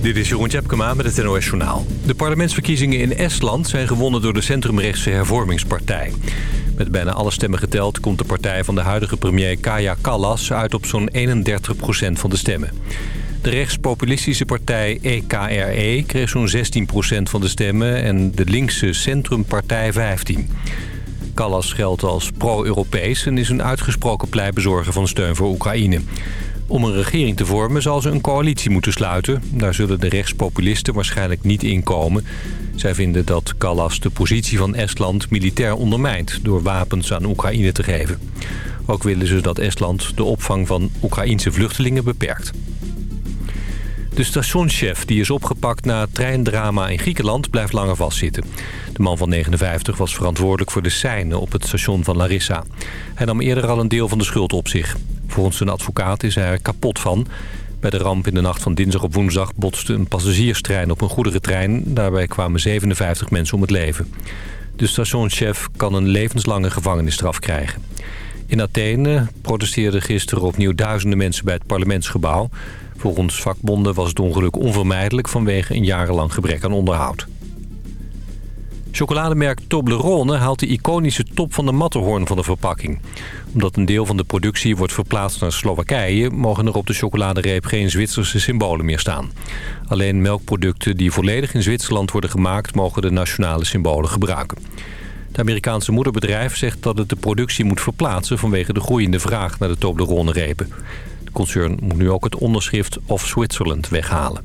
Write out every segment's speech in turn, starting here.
Dit is Jeroen Tjepkema met het NOS Journaal. De parlementsverkiezingen in Estland zijn gewonnen door de centrumrechtse hervormingspartij. Met bijna alle stemmen geteld komt de partij van de huidige premier Kaja Kallas uit op zo'n 31% van de stemmen. De rechtspopulistische partij EKRE kreeg zo'n 16% van de stemmen en de linkse centrumpartij 15. Kallas geldt als pro-Europees en is een uitgesproken pleitbezorger van steun voor Oekraïne. Om een regering te vormen zal ze een coalitie moeten sluiten. Daar zullen de rechtspopulisten waarschijnlijk niet in komen. Zij vinden dat Callas de positie van Estland militair ondermijnt... door wapens aan Oekraïne te geven. Ook willen ze dat Estland de opvang van Oekraïense vluchtelingen beperkt. De stationschef die is opgepakt na treindrama in Griekenland blijft langer vastzitten. De man van 59 was verantwoordelijk voor de seinen op het station van Larissa. Hij nam eerder al een deel van de schuld op zich. Volgens zijn advocaat is hij er kapot van. Bij de ramp in de nacht van dinsdag op woensdag botste een passagierstrein op een goederentrein. Daarbij kwamen 57 mensen om het leven. De stationschef kan een levenslange gevangenisstraf krijgen. In Athene protesteerden gisteren opnieuw duizenden mensen bij het parlementsgebouw. Volgens vakbonden was het ongeluk onvermijdelijk vanwege een jarenlang gebrek aan onderhoud. Chocolademerk Toblerone haalt de iconische top van de Matterhorn van de verpakking. Omdat een deel van de productie wordt verplaatst naar Slowakije... mogen er op de chocoladereep geen Zwitserse symbolen meer staan. Alleen melkproducten die volledig in Zwitserland worden gemaakt... mogen de nationale symbolen gebruiken. Het Amerikaanse moederbedrijf zegt dat het de productie moet verplaatsen... vanwege de groeiende vraag naar de Toblerone-repen. De concern moet nu ook het onderschrift of Switzerland weghalen.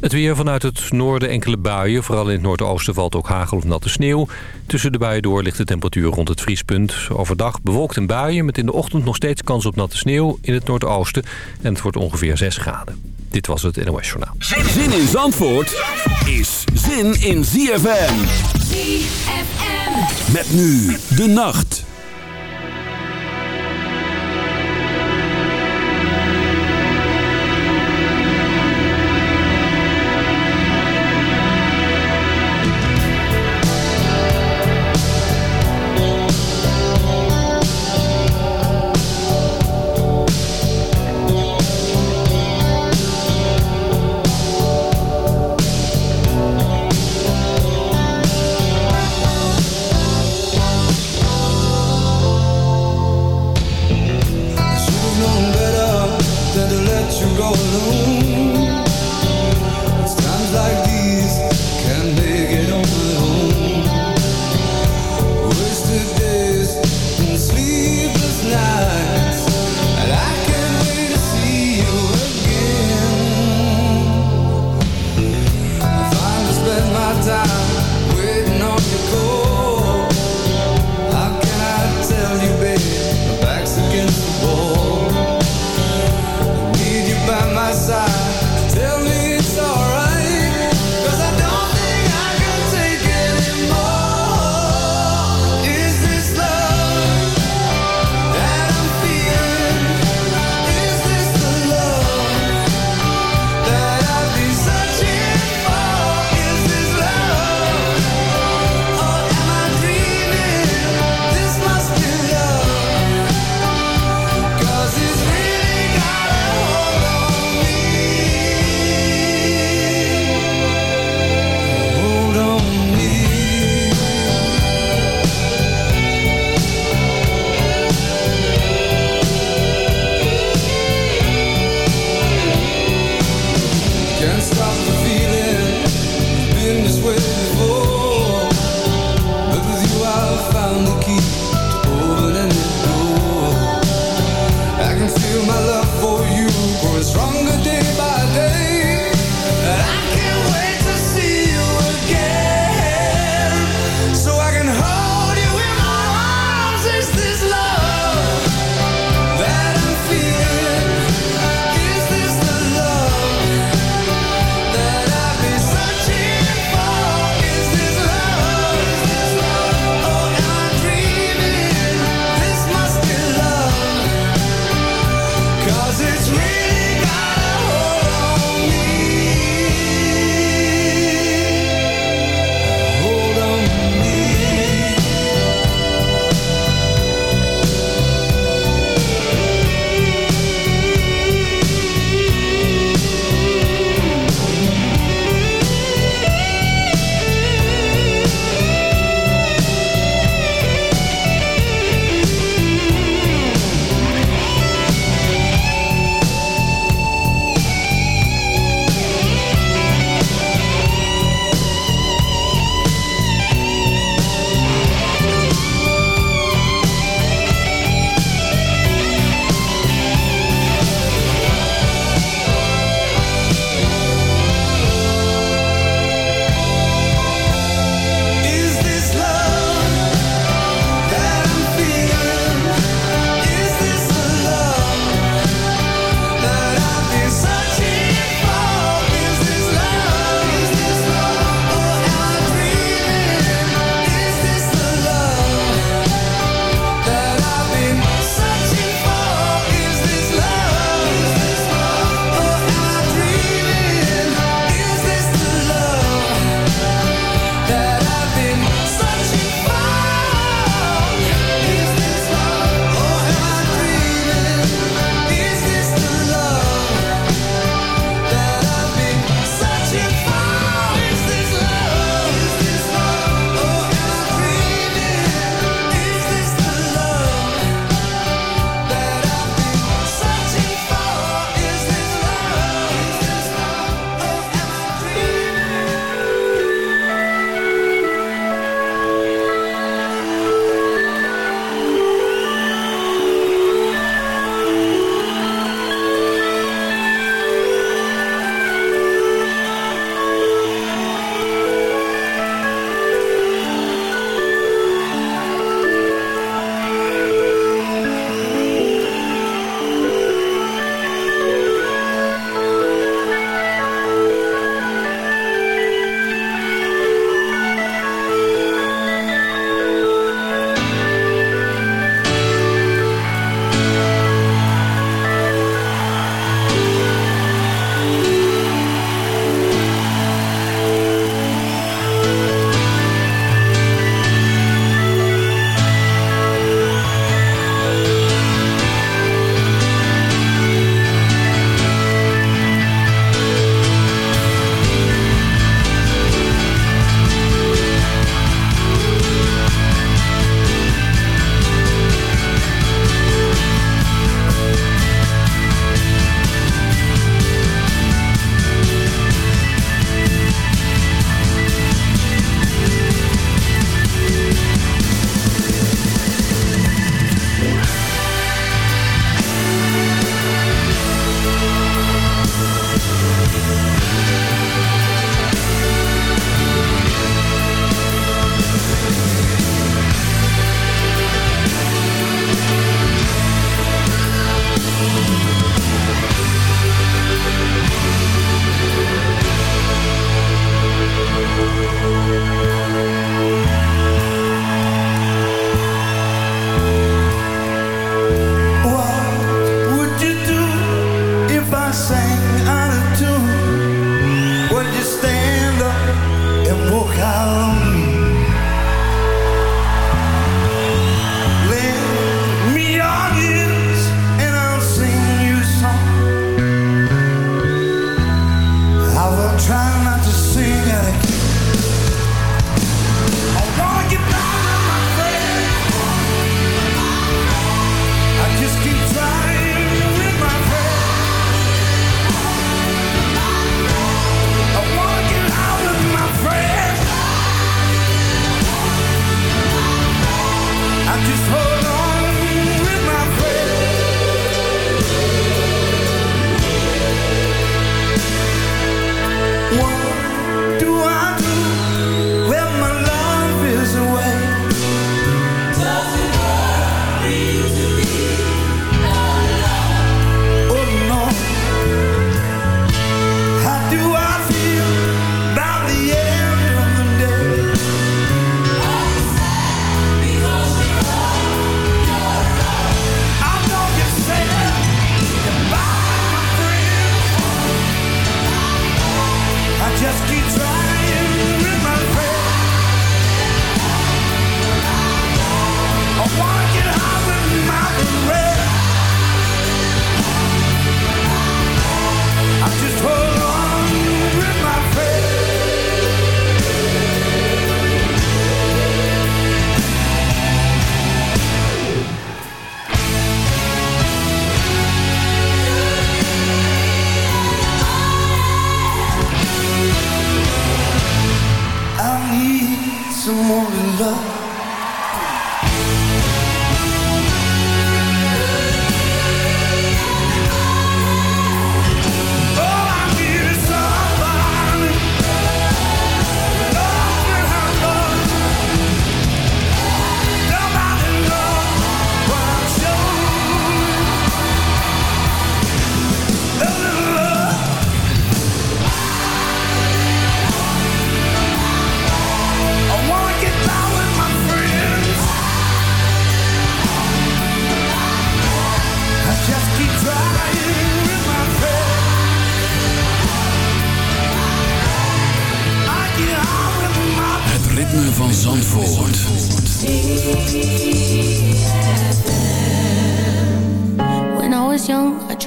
Het weer vanuit het noorden enkele buien. Vooral in het noordoosten valt ook hagel of natte sneeuw. Tussen de buien door ligt de temperatuur rond het vriespunt. Overdag bewolkt en buien met in de ochtend nog steeds kans op natte sneeuw in het noordoosten. En het wordt ongeveer 6 graden. Dit was het NOS Journaal. Zin in Zandvoort is zin in ZFM. ZFM. Met nu de nacht.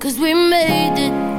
Cause we made it.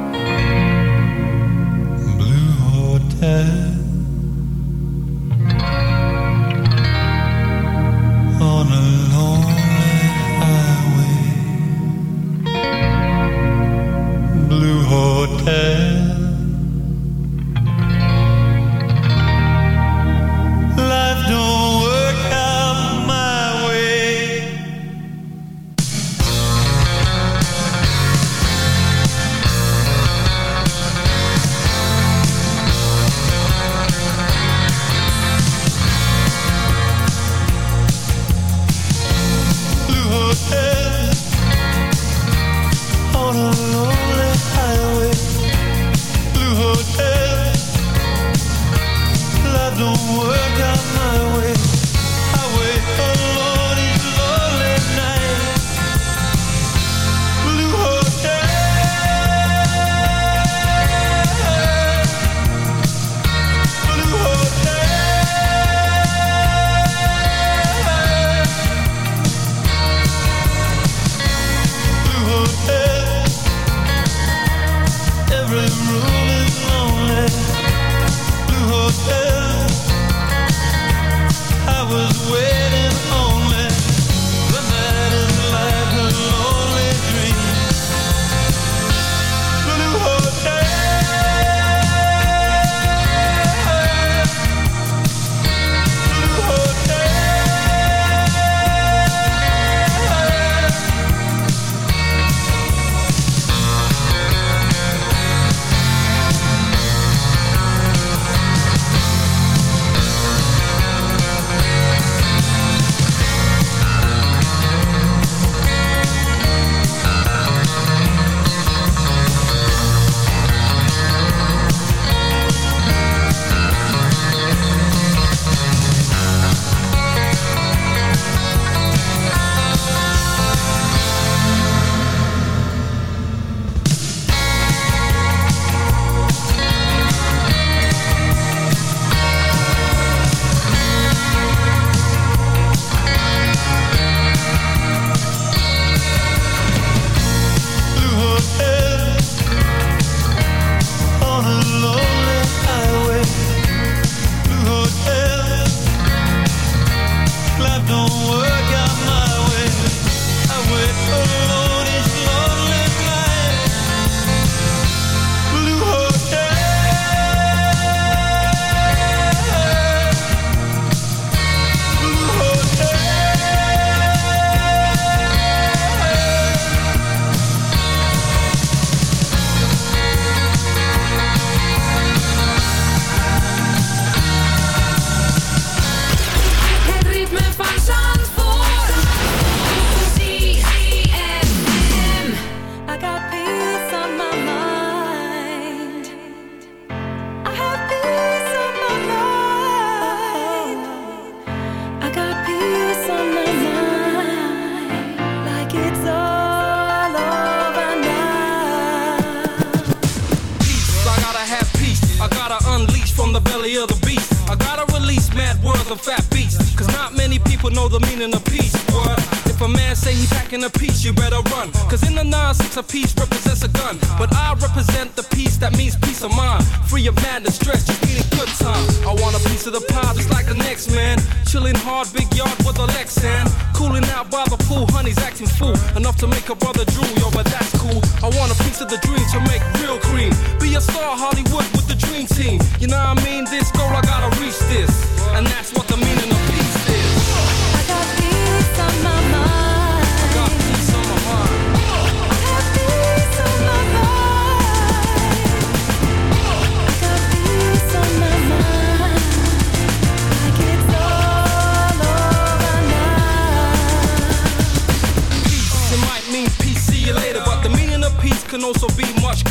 Represents a gun. But I represent the peace that means peace of mind. Free of madness, stress, just needing good time. I want a piece of the pie just like the next man. Chilling hard, big yard with a Lexan. Cooling out by the pool, honey's acting fool. Enough to make a brother drool, yo, but that's cool. I want a piece of the dream to make real cream. Be a star, Hollywood with the dream team. You know what I mean?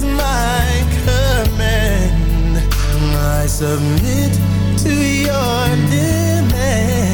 Is my command. I submit to your demands.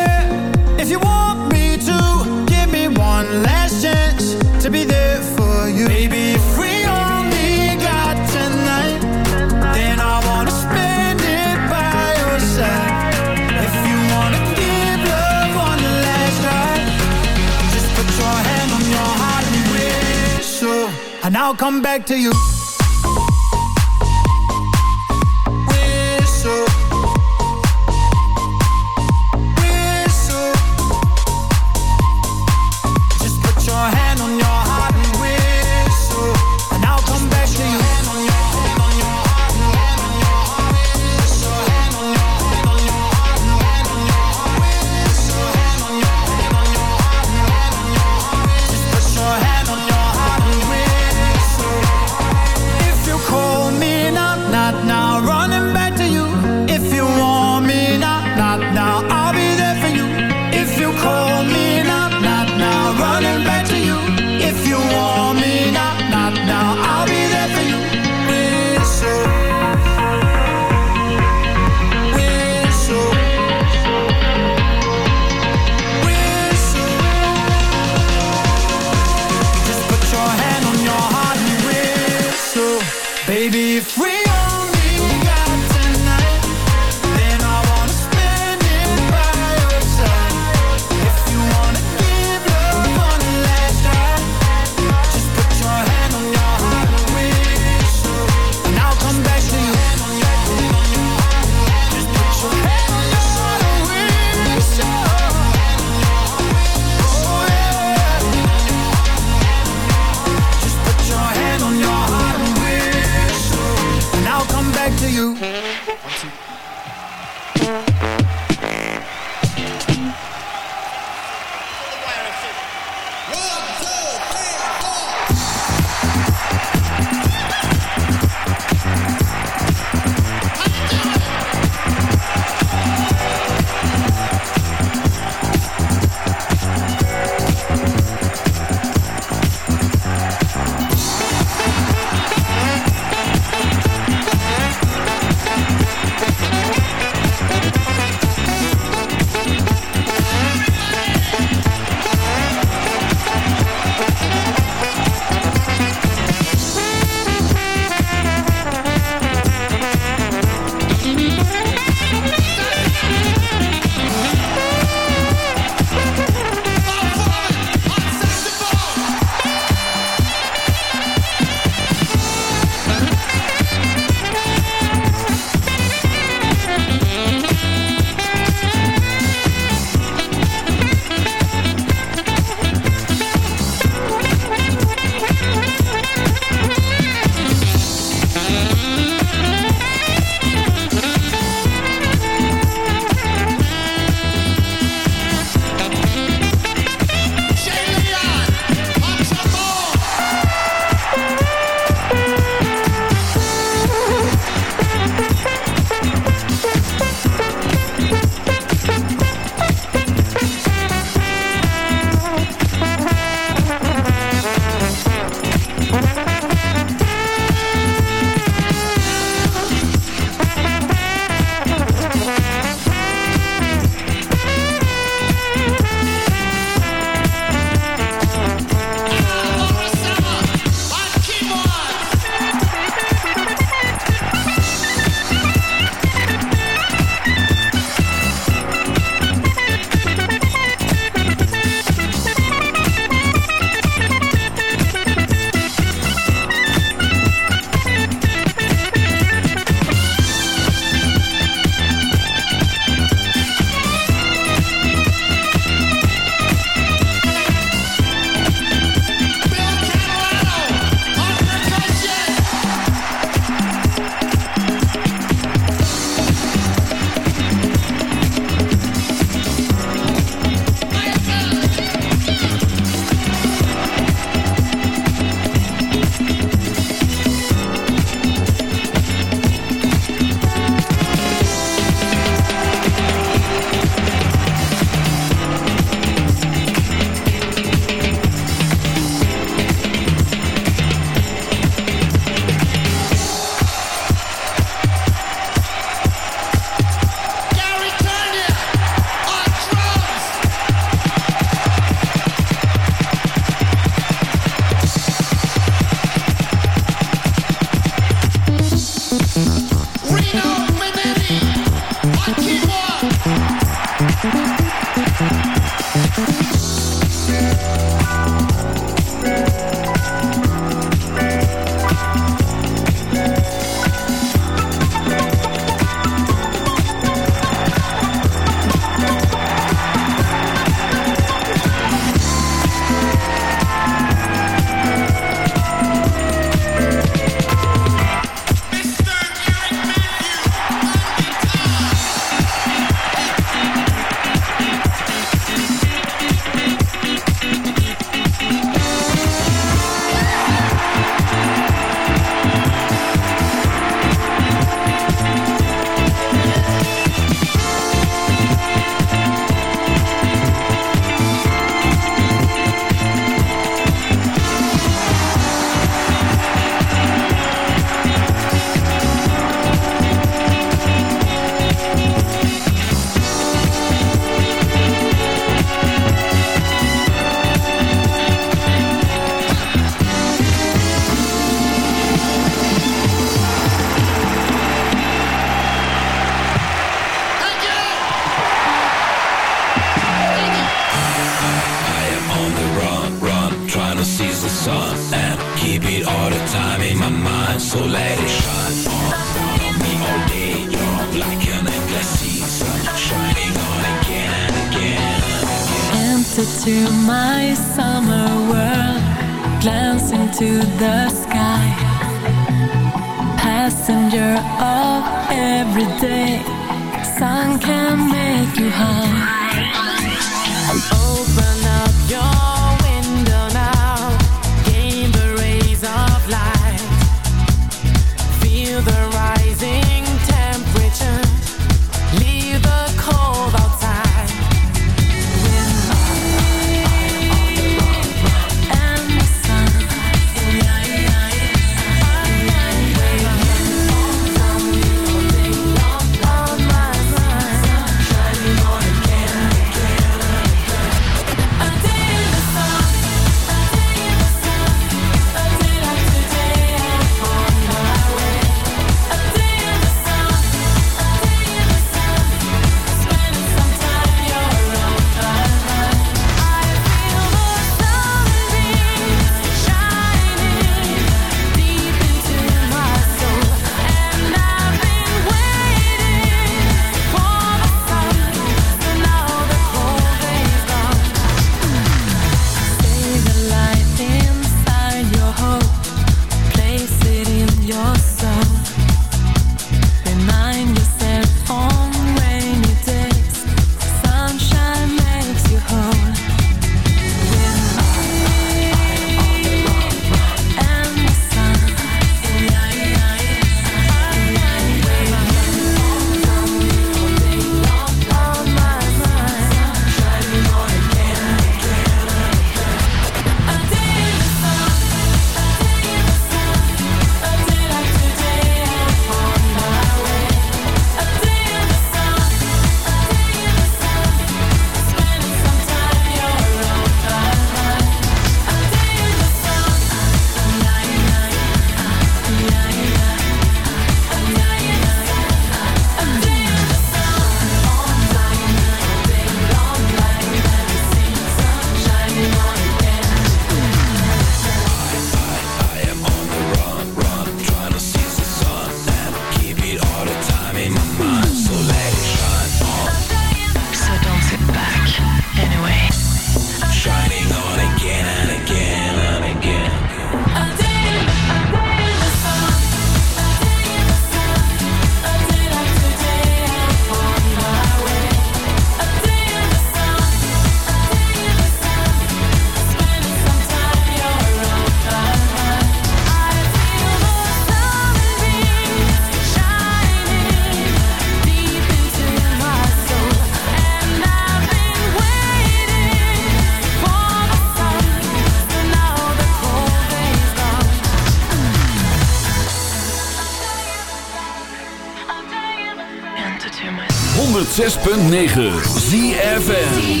106.9 ZFN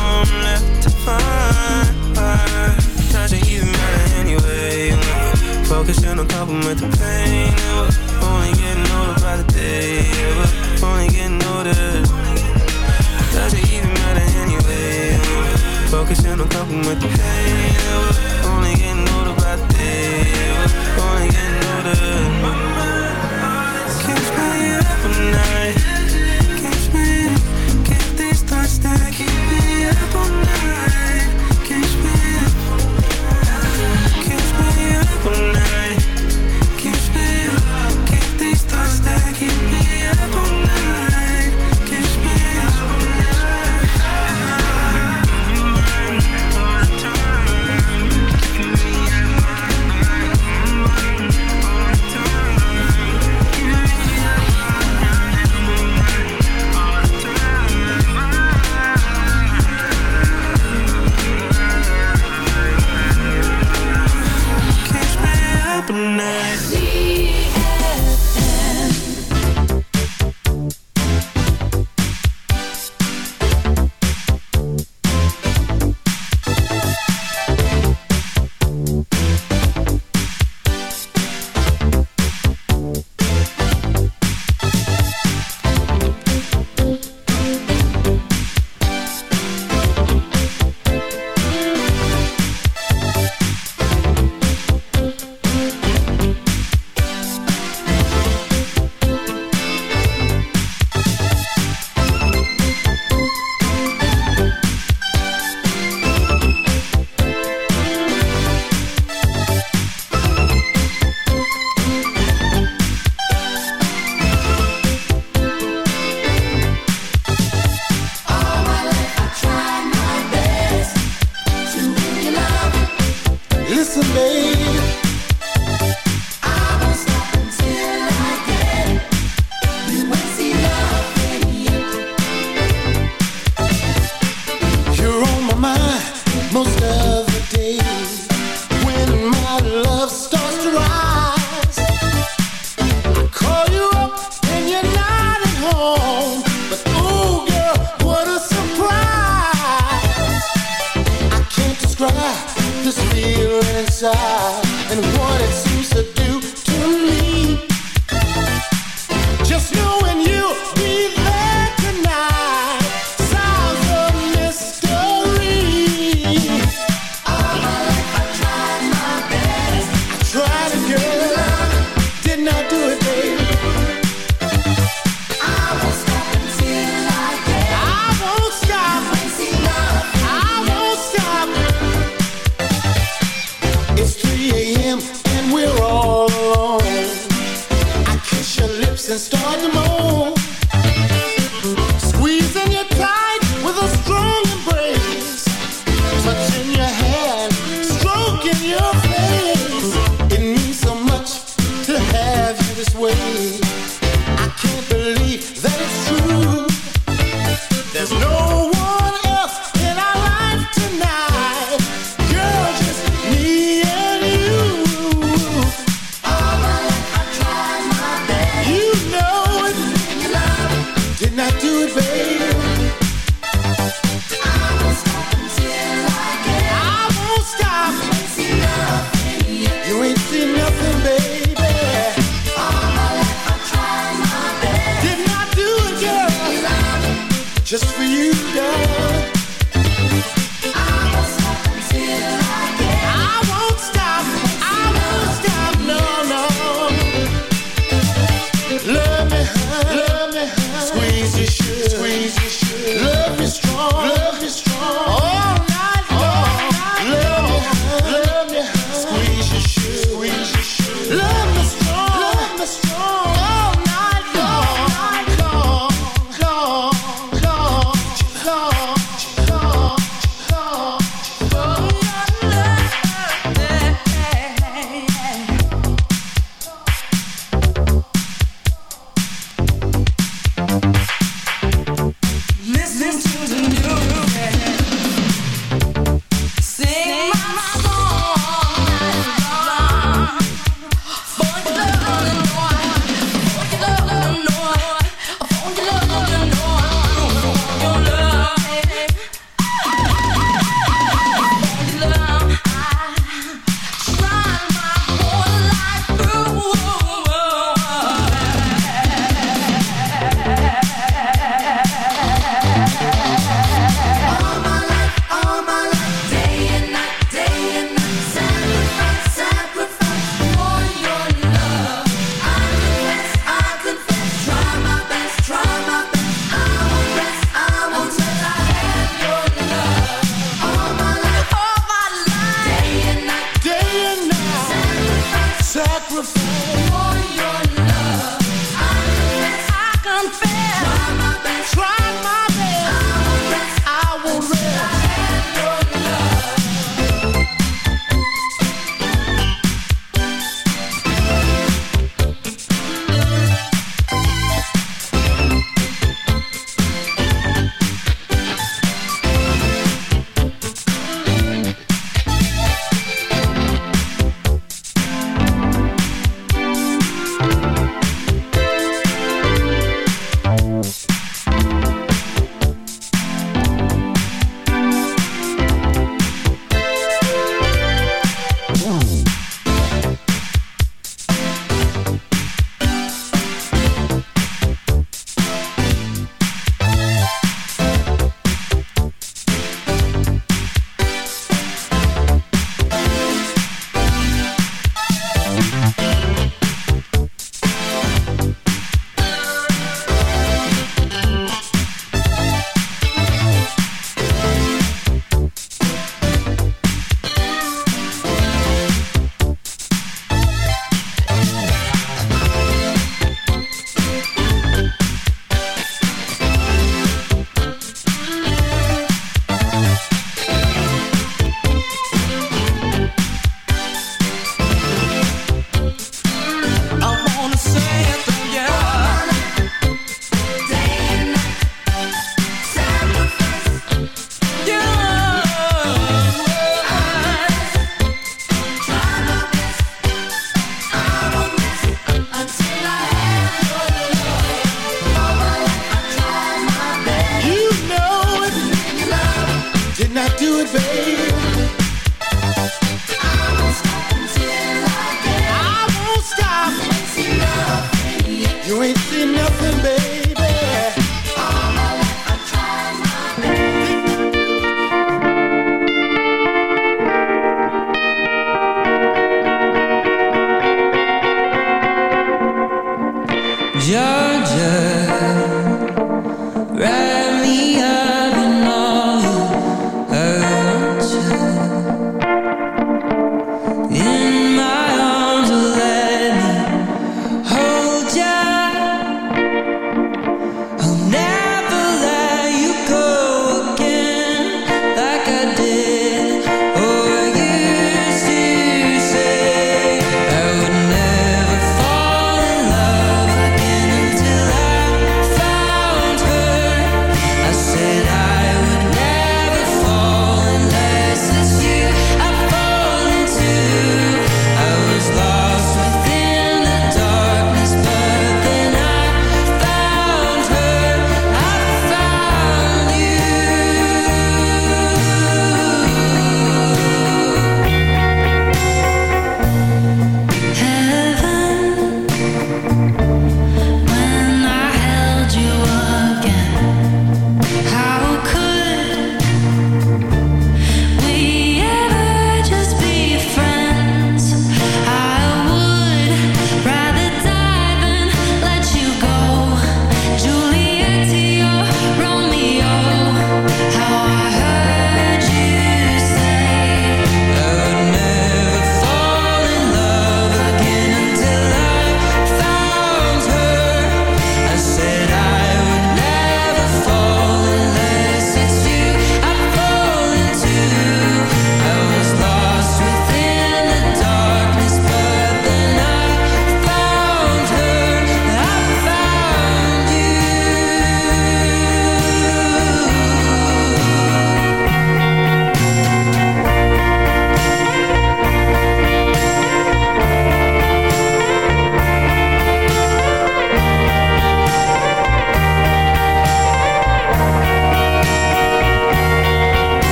room left to find. Doesn't even matter anyway. Focusing on coping with the pain. Ever. Only getting older by the day. Ever. Only getting older. Doesn't even matter anyway. Focusing on coping with the pain. Ever. Only getting older by the day. Ever. Only getting older. My Can't stay up at night. can't up all night.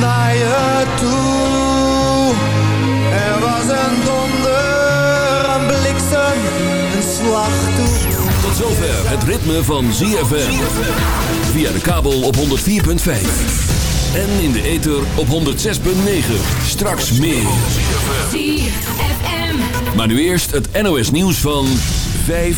naar je toe. Er was een donder, een bliksem, een slag toe. Tot zover het ritme van ZFM. Via de kabel op 104.5. En in de ether op 106.9. Straks meer. Maar nu eerst het NOS nieuws van 5